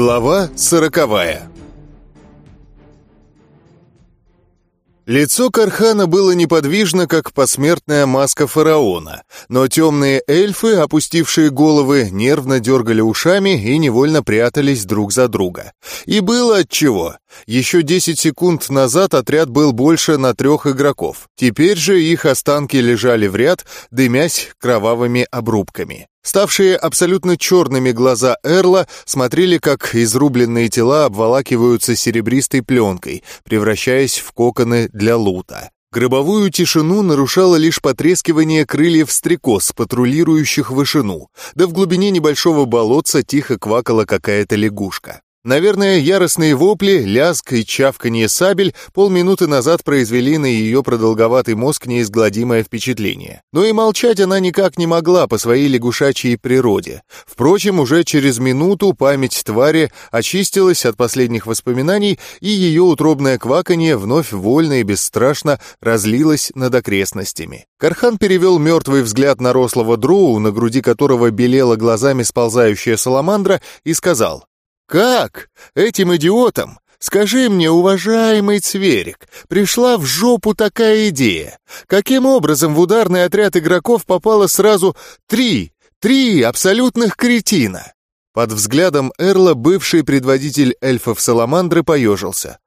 Глава сороковая Лицо Кархана было неподвижно, как посмертная маска фараона, но темные эльфы, опустившие головы, нервно дергали ушами и невольно прятались друг за друга. И было отчего. Еще 10 секунд назад отряд был больше на трех игроков. Теперь же их останки лежали в ряд, дымясь кровавыми обрубками. Ставшие абсолютно черными глаза Эрла смотрели, как изрубленные тела обволакиваются серебристой пленкой, превращаясь в коконы для лута. Гробовую тишину нарушало лишь потрескивание крыльев стрекоз, патрулирующих вышину, да в глубине небольшого болотца тихо квакала какая-то лягушка. Наверное, яростные вопли, лязг и чавканье сабель полминуты назад произвели на ее продолговатый мозг неизгладимое впечатление. Но и молчать она никак не могла по своей лягушачьей природе. Впрочем, уже через минуту память твари очистилась от последних воспоминаний, и ее утробное кваканье вновь вольно и бесстрашно разлилось над окрестностями. Кархан перевел мертвый взгляд на рослого дроу, на груди которого белела глазами сползающая саламандра, и сказал как? Этим идиотам? Скажи мне, уважаемый Цверик, пришла в жопу такая идея. Каким образом в ударный отряд игроков попало сразу три, три абсолютных кретина? Под взглядом Эрла бывший предводитель эльфов Саламандры поежился.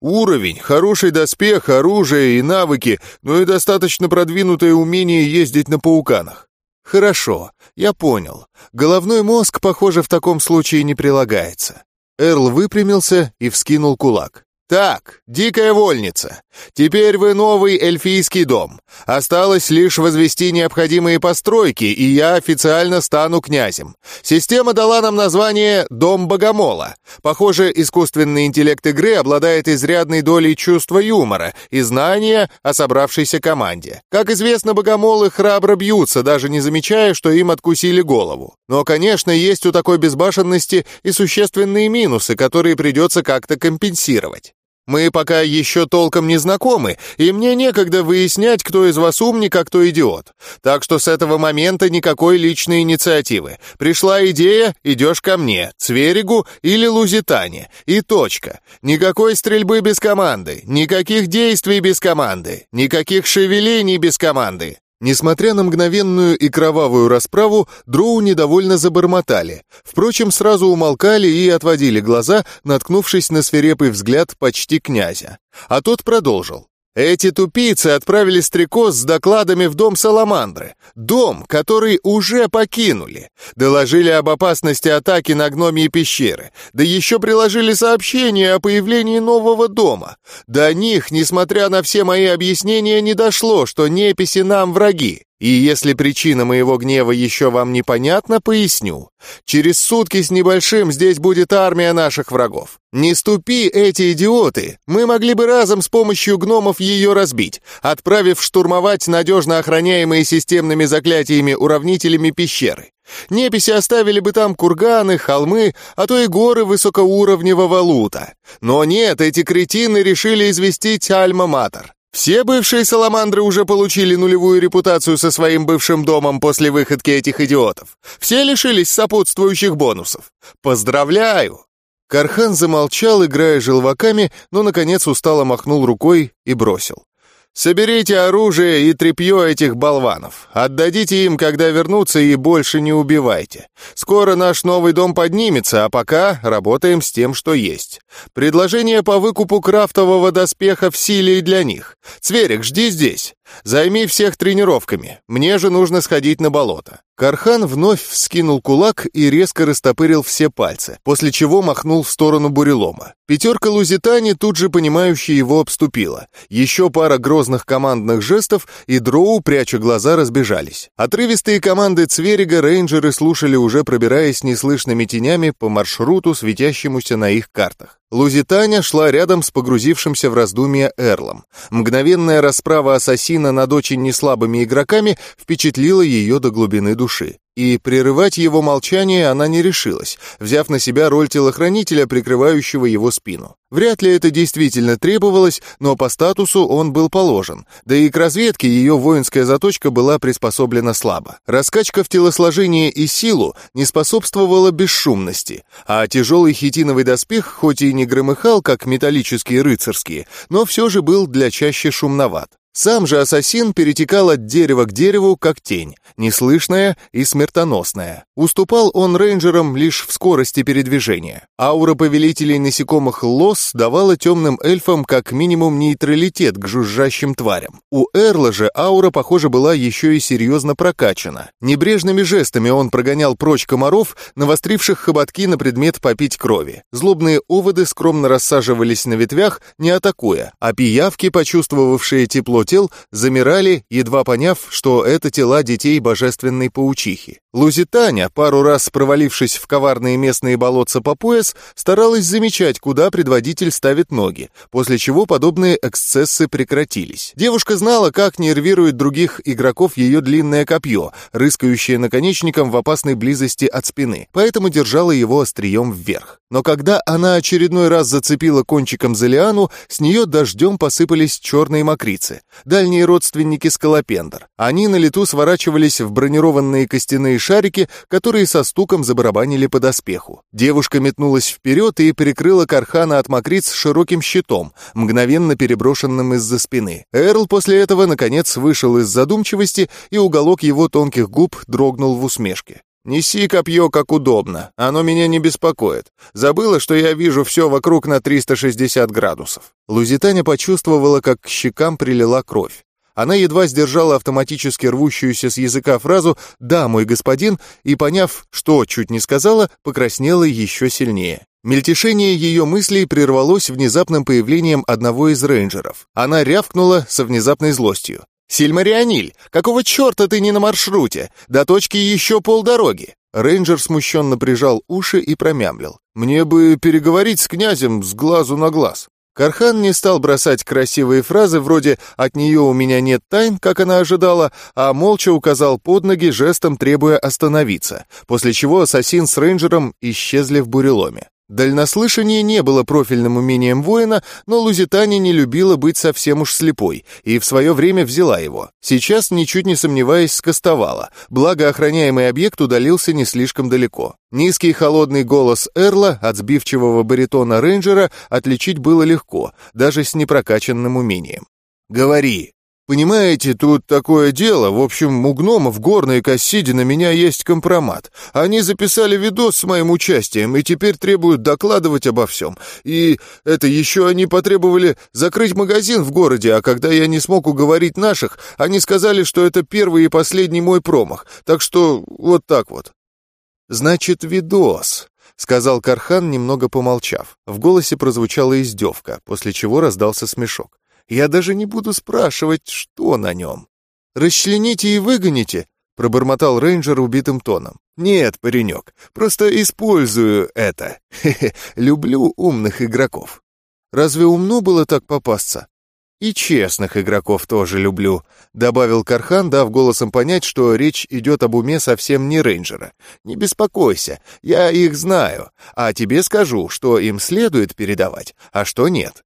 Уровень, хороший доспех, оружие и навыки, но и достаточно продвинутое умение ездить на пауканах. Хорошо, я понял. Головной мозг, похоже, в таком случае не прилагается. Эрл выпрямился и вскинул кулак. «Так, дикая вольница, теперь вы новый эльфийский дом. Осталось лишь возвести необходимые постройки, и я официально стану князем. Система дала нам название «Дом Богомола». Похоже, искусственный интеллект игры обладает изрядной долей чувства юмора и знания о собравшейся команде. Как известно, богомолы храбро бьются, даже не замечая, что им откусили голову. Но, конечно, есть у такой безбашенности и существенные минусы, которые придется как-то компенсировать. Мы пока еще толком не знакомы, и мне некогда выяснять, кто из вас умник, а кто идиот. Так что с этого момента никакой личной инициативы. Пришла идея, идешь ко мне, Цверигу или Лузитане. И точка. Никакой стрельбы без команды, никаких действий без команды, никаких шевелений без команды. Несмотря на мгновенную и кровавую расправу, дроу недовольно забормотали. Впрочем, сразу умолкали и отводили глаза, наткнувшись на свирепый взгляд почти князя. А тот продолжил. Эти тупицы отправили стрекоз с докладами в дом Саламандры. Дом, который уже покинули. Доложили об опасности атаки на гномьи пещеры. Да еще приложили сообщение о появлении нового дома. До них, несмотря на все мои объяснения, не дошло, что неписи нам враги. И если причина моего гнева еще вам непонятна, поясню. Через сутки с небольшим здесь будет армия наших врагов. Не ступи, эти идиоты, мы могли бы разом с помощью гномов ее разбить, отправив штурмовать надежно охраняемые системными заклятиями уравнителями пещеры. Неписи оставили бы там курганы, холмы, а то и горы высокоуровневого лута. Но нет, эти кретины решили известить Альма-Матер. Все бывшие саламандры уже получили нулевую репутацию со своим бывшим домом после выходки этих идиотов. Все лишились сопутствующих бонусов. Поздравляю!» Кархан замолчал, играя желваками, но, наконец, устало махнул рукой и бросил. Соберите оружие и тряпье этих болванов. Отдадите им, когда вернутся, и больше не убивайте. Скоро наш новый дом поднимется, а пока работаем с тем, что есть. Предложение по выкупу крафтового доспеха в силе и для них. Цверик, жди здесь. Займи всех тренировками. Мне же нужно сходить на болото. Кархан вновь вскинул кулак и резко растопырил все пальцы, после чего махнул в сторону бурелома. Пятерка Лузитани тут же понимающе его обступила. Еще пара грозных командных жестов, и дроу, пряча глаза, разбежались. Отрывистые команды Цверига рейнджеры слушали уже пробираясь неслышными тенями по маршруту, светящемуся на их картах. Лузитаня шла рядом с погрузившимся в раздумья Эрлом. Мгновенная расправа ассасина над очень неслабыми игроками впечатлила ее до глубины души. И прерывать его молчание она не решилась, взяв на себя роль телохранителя, прикрывающего его спину. Вряд ли это действительно требовалось, но по статусу он был положен. Да и к разведке ее воинская заточка была приспособлена слабо. Раскачка в телосложение и силу не способствовала бесшумности, а тяжелый хитиновый доспех, хоть и не громыхал, как металлические рыцарские, но все же был для чаще шумноват. Сам же ассасин перетекал от дерева к дереву, как тень, неслышная и смертоносная. Уступал он рейнджерам лишь в скорости передвижения. Аура повелителей насекомых Лос давала темным эльфам как минимум нейтралитет к жужжащим тварям. У Эрла же аура, похоже, была еще и серьезно прокачана. Небрежными жестами он прогонял прочь комаров, навостривших хоботки на предмет попить крови. Злобные оводы скромно рассаживались на ветвях, не атакуя, а пиявки, почувствовавшие тепло тел замирали, едва поняв, что это тела детей божественной паучихи. Лузитаня, пару раз провалившись в коварные местные болотца по пояс, старалась замечать, куда предводитель ставит ноги, после чего подобные эксцессы прекратились. Девушка знала, как нервирует других игроков ее длинное копье, рыскающее наконечником в опасной близости от спины, поэтому держала его острием вверх. Но когда она очередной раз зацепила кончиком за лиану, с нее дождем посыпались черные мокрицы дальние родственники скалопендр. Они на лету сворачивались в бронированные костяные шарики, которые со стуком забарабанили по доспеху. Девушка метнулась вперед и перекрыла Кархана от мокриц широким щитом, мгновенно переброшенным из-за спины. Эрл после этого, наконец, вышел из задумчивости, и уголок его тонких губ дрогнул в усмешке. «Неси копье как удобно, оно меня не беспокоит. Забыла, что я вижу все вокруг на 360 градусов». Лузитаня почувствовала, как к щекам прилила кровь. Она едва сдержала автоматически рвущуюся с языка фразу «Да, мой господин», и, поняв, что чуть не сказала, покраснела еще сильнее. Мельтешение ее мыслей прервалось внезапным появлением одного из рейнджеров. Она рявкнула со внезапной злостью. «Сильмарианиль, какого черта ты не на маршруте? До точки еще полдороги!» Рейнджер смущенно прижал уши и промямлил. «Мне бы переговорить с князем с глазу на глаз». Кархан не стал бросать красивые фразы вроде «от нее у меня нет тайн», как она ожидала, а молча указал под ноги, жестом требуя остановиться, после чего ассасин с рейнджером исчезли в буреломе. Дальнослышание не было профильным умением воина, но Лузитания не любила быть совсем уж слепой, и в свое время взяла его. Сейчас, ничуть не сомневаясь, скостовала, благо охраняемый объект удалился не слишком далеко. Низкий холодный голос Эрла от сбивчивого баритона рейнджера отличить было легко, даже с непрокачанным умением. «Говори!» «Понимаете, тут такое дело. В общем, у гномов горной Кассиди на меня есть компромат. Они записали видос с моим участием и теперь требуют докладывать обо всем. И это еще они потребовали закрыть магазин в городе, а когда я не смог уговорить наших, они сказали, что это первый и последний мой промах. Так что вот так вот». «Значит, видос», — сказал Кархан, немного помолчав. В голосе прозвучала издевка, после чего раздался смешок. Я даже не буду спрашивать, что на нем. «Расчлените и выгоните», — пробормотал рейнджер убитым тоном. «Нет, паренек, просто использую это. Хе-хе, люблю умных игроков». «Разве умно было так попасться?» «И честных игроков тоже люблю», — добавил Кархан, дав голосом понять, что речь идет об уме совсем не рейнджера. «Не беспокойся, я их знаю, а тебе скажу, что им следует передавать, а что нет.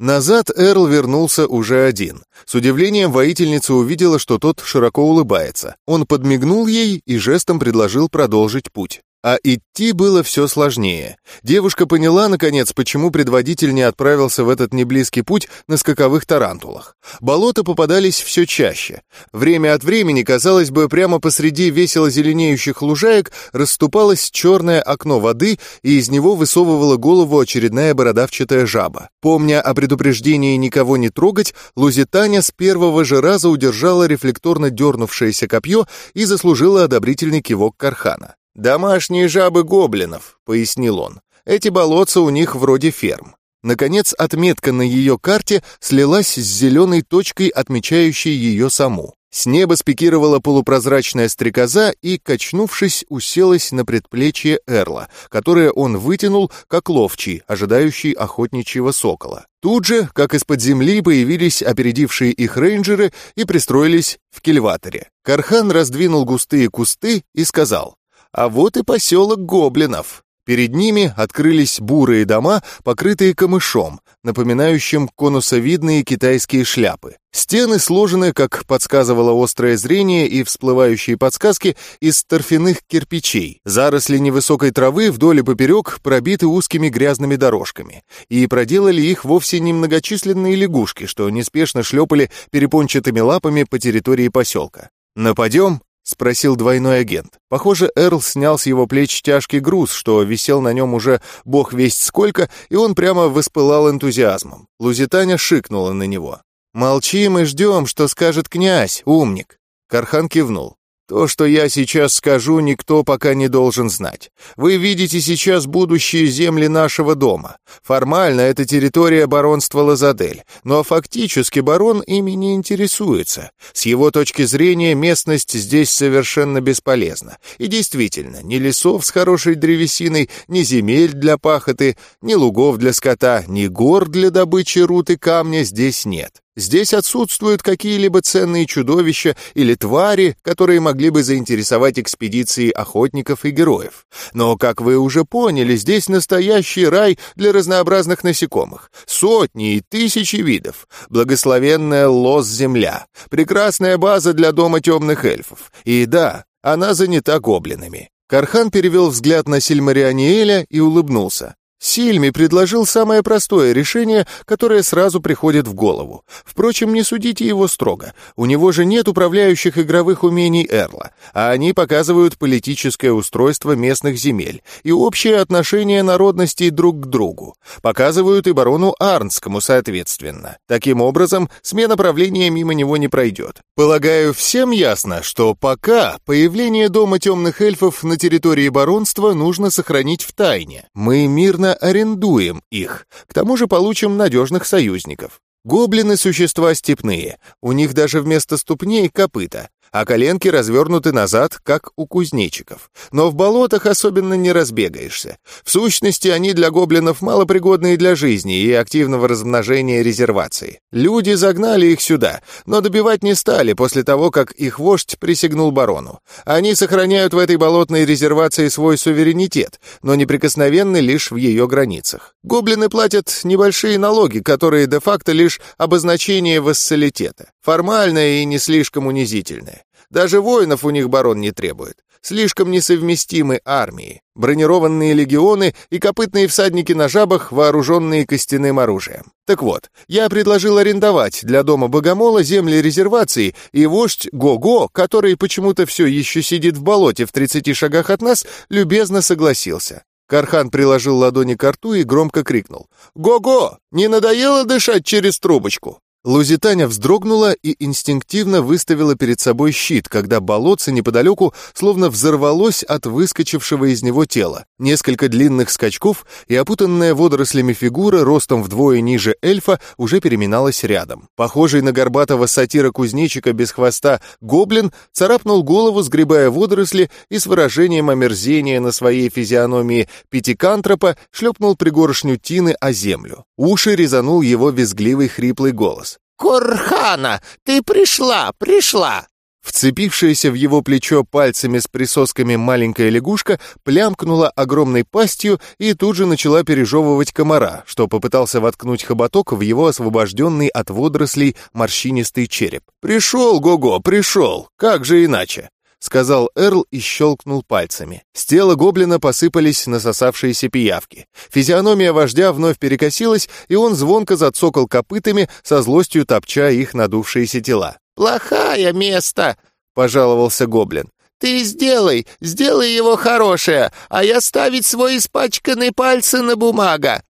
Назад Эрл вернулся уже один. С удивлением воительница увидела, что тот широко улыбается. Он подмигнул ей и жестом предложил продолжить путь. А идти было все сложнее. Девушка поняла, наконец, почему предводитель не отправился в этот неблизкий путь на скаковых тарантулах. Болота попадались все чаще. Время от времени, казалось бы, прямо посреди весело зеленеющих лужаек расступалось черное окно воды, и из него высовывала голову очередная бородавчатая жаба. Помня о предупреждении никого не трогать, Лузитаня с первого же раза удержала рефлекторно дернувшееся копье и заслужила одобрительный кивок Кархана. «Домашние жабы гоблинов», — пояснил он. «Эти болотца у них вроде ферм». Наконец, отметка на ее карте слилась с зеленой точкой, отмечающей ее саму. С неба спикировала полупрозрачная стрекоза и, качнувшись, уселась на предплечье Эрла, которое он вытянул, как ловчий, ожидающий охотничьего сокола. Тут же, как из-под земли, появились опередившие их рейнджеры и пристроились в кильваторе. Кархан раздвинул густые кусты и сказал, «А вот и поселок гоблинов». Перед ними открылись бурые дома, покрытые камышом, напоминающим конусовидные китайские шляпы. Стены сложены, как подсказывало острое зрение и всплывающие подсказки, из торфяных кирпичей. Заросли невысокой травы вдоль и поперек пробиты узкими грязными дорожками. И проделали их вовсе не многочисленные лягушки, что неспешно шлепали перепончатыми лапами по территории поселка. «Нападем?» — спросил двойной агент. Похоже, Эрл снял с его плеч тяжкий груз, что висел на нем уже бог весть сколько, и он прямо воспылал энтузиазмом. Лузитаня шикнула на него. «Молчим и ждем, что скажет князь, умник». Кархан кивнул. То, что я сейчас скажу, никто пока не должен знать. Вы видите сейчас будущие земли нашего дома. Формально это территория баронства Лазадель, но фактически барон ими не интересуется. С его точки зрения местность здесь совершенно бесполезна. И действительно, ни лесов с хорошей древесиной, ни земель для пахоты, ни лугов для скота, ни гор для добычи руты камня здесь нет. Здесь отсутствуют какие-либо ценные чудовища или твари, которые могли бы заинтересовать экспедиции охотников и героев. Но, как вы уже поняли, здесь настоящий рай для разнообразных насекомых. Сотни и тысячи видов. Благословенная лос-земля. Прекрасная база для дома темных эльфов. И да, она занята гоблинами. Кархан перевел взгляд на Сильмарианиэля и улыбнулся. Сильми предложил самое простое решение, которое сразу приходит в голову. Впрочем, не судите его строго. У него же нет управляющих игровых умений Эрла, а они показывают политическое устройство местных земель и общее отношение народностей друг к другу. Показывают и барону Арнскому, соответственно. Таким образом, смена правления мимо него не пройдет. Полагаю, всем ясно, что пока появление Дома темных эльфов на территории баронства нужно сохранить в тайне. Мы мирно арендуем их. К тому же получим надежных союзников. Гоблины — существа степные, у них даже вместо ступней копыта, а коленки развернуты назад, как у кузнечиков. Но в болотах особенно не разбегаешься. В сущности, они для гоблинов малопригодные для жизни и активного размножения резервации. Люди загнали их сюда, но добивать не стали после того, как их вождь присягнул барону. Они сохраняют в этой болотной резервации свой суверенитет, но неприкосновенны лишь в ее границах. Гоблины платят небольшие налоги, которые де-факто лишь обозначение вассалитета. Формальное и не слишком унизительное. Даже воинов у них барон не требует. Слишком несовместимы армии. Бронированные легионы и копытные всадники на жабах, вооруженные костяным оружием. Так вот, я предложил арендовать для дома Богомола земли резервации, и вождь Го-Го, который почему-то все еще сидит в болоте в 30 шагах от нас, любезно согласился. Кархан приложил ладони к рту и громко крикнул. «Го-го! Не надоело дышать через трубочку?» Лузитаня вздрогнула и инстинктивно выставила перед собой щит, когда болотце неподалеку словно взорвалось от выскочившего из него тела. Несколько длинных скачков, и опутанная водорослями фигура ростом вдвое ниже эльфа уже переминалась рядом. Похожий на горбатого сатира-кузнечика без хвоста гоблин царапнул голову, сгребая водоросли, и с выражением омерзения на своей физиономии пятикантропа шлепнул пригоршню тины о землю. Уши резанул его визгливый хриплый голос. «Корхана, ты пришла, пришла!» Вцепившаяся в его плечо пальцами с присосками маленькая лягушка плямкнула огромной пастью и тут же начала пережевывать комара, что попытался воткнуть хоботок в его освобожденный от водорослей морщинистый череп. «Пришел, Го-Го, пришел! Как же иначе?» — сказал Эрл и щелкнул пальцами. С тела гоблина посыпались насосавшиеся пиявки. Физиономия вождя вновь перекосилась, и он звонко зацокал копытами, со злостью топча их надувшиеся тела. «Плохое место!» — пожаловался гоблин. «Ты сделай, сделай его хорошее, а я ставить свой испачканный пальцы на бумага!»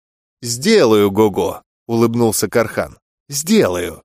«Сделаю, Го-Го!» — улыбнулся Кархан. «Сделаю!»